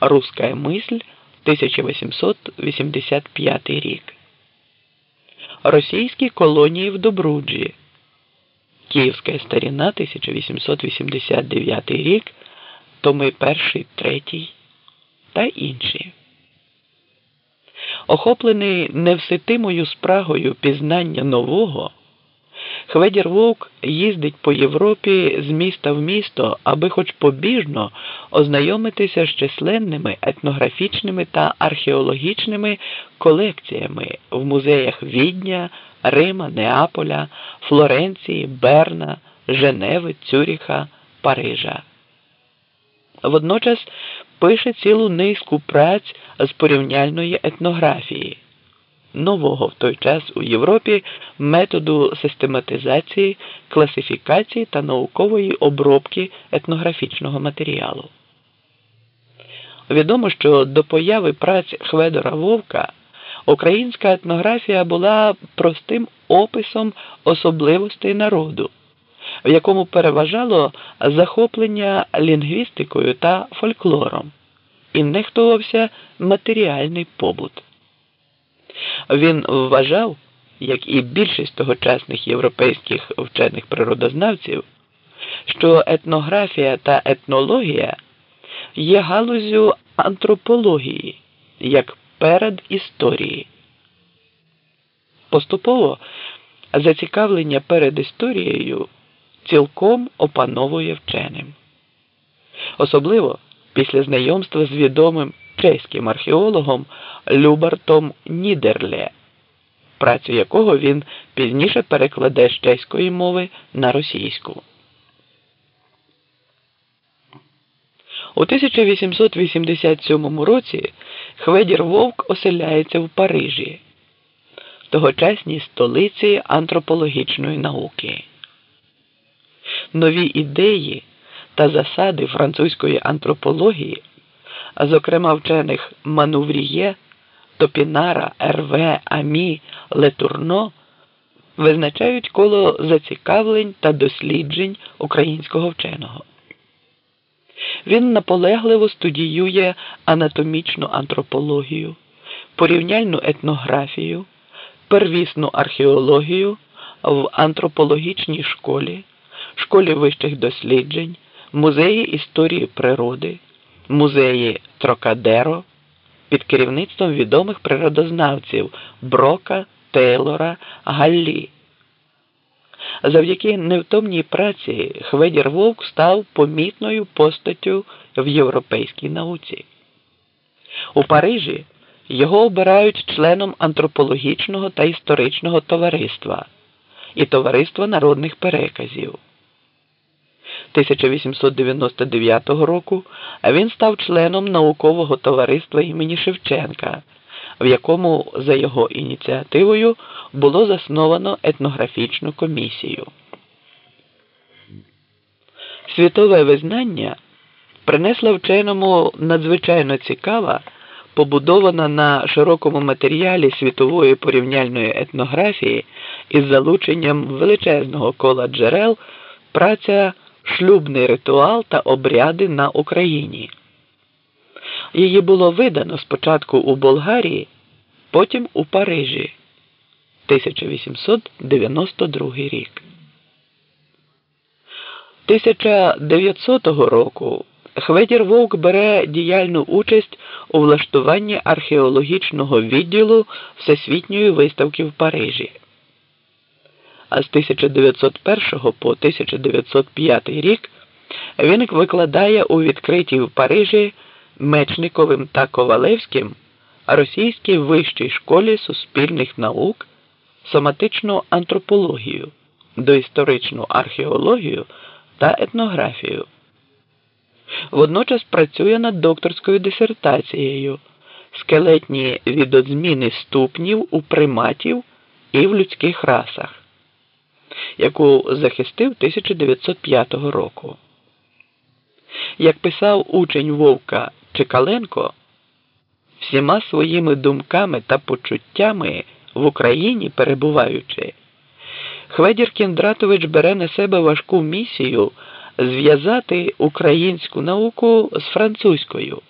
Руська мисль 1885 рік. Російські колонії в Добруджі. Київська старіна 1889 рік. Томи 1, 3 та інші. Охоплений невситимою спрагою пізнання нового. Хведір Вовк їздить по Європі з міста в місто, аби хоч побіжно ознайомитися з численними етнографічними та археологічними колекціями в музеях Відня, Рима, Неаполя, Флоренції, Берна, Женеви, Цюріха, Парижа. Водночас пише цілу низку праць з порівняльної етнографії нового в той час у Європі методу систематизації, класифікації та наукової обробки етнографічного матеріалу. Відомо, що до появи праць Хведора Вовка українська етнографія була простим описом особливостей народу, в якому переважало захоплення лінгвістикою та фольклором, і нехтувався матеріальний побут. Він вважав, як і більшість тогочасних європейських вчених природознавців, що етнографія та етнологія є галузю антропології як перед історії. Поступово зацікавлення перед історією цілком опановує вченим. Особливо після знайомства з відомим чеським археологом Любартом Нідерле, працю якого він пізніше перекладе з чеської мови на російську. У 1887 році Хведір Вовк оселяється в Парижі, тогочасній столиці антропологічної науки. Нові ідеї та засади французької антропології а зокрема вчених Манувріє, Топінара, Ерве, Амі, Летурно, визначають коло зацікавлень та досліджень українського вченого. Він наполегливо студіює анатомічну антропологію, порівняльну етнографію, первісну археологію в антропологічній школі, школі вищих досліджень, музеї історії природи музеї Трокадеро під керівництвом відомих природознавців Брока, Тейлора, Галлі. Завдяки невтомній праці Хведір Вовк став помітною постаттю в європейській науці. У Парижі його обирають членом антропологічного та історичного товариства і Товариства народних переказів. 1899 року він став членом наукового товариства імені Шевченка, в якому за його ініціативою було засновано етнографічну комісію. Світове визнання принесла вченому надзвичайно цікава, побудована на широкому матеріалі світової порівняльної етнографії із залученням величезного кола джерел праця шлюбний ритуал та обряди на Україні. Її було видано спочатку у Болгарії, потім у Парижі 1892 рік. 1900 року Хведір Вовк бере діяльну участь у влаштуванні археологічного відділу Всесвітньої виставки в Парижі а з 1901 по 1905 рік він викладає у відкритій в Парижі Мечниковим та Ковалевським російській вищій школі суспільних наук, соматичну антропологію, доісторичну археологію та етнографію. Водночас працює над докторською дисертацією, скелетні відозміни ступнів у приматів і в людських расах яку захистив 1905 року. Як писав учень Вовка Чекаленко, всіма своїми думками та почуттями в Україні перебуваючи, Хведір Кіндратович бере на себе важку місію зв'язати українську науку з французькою.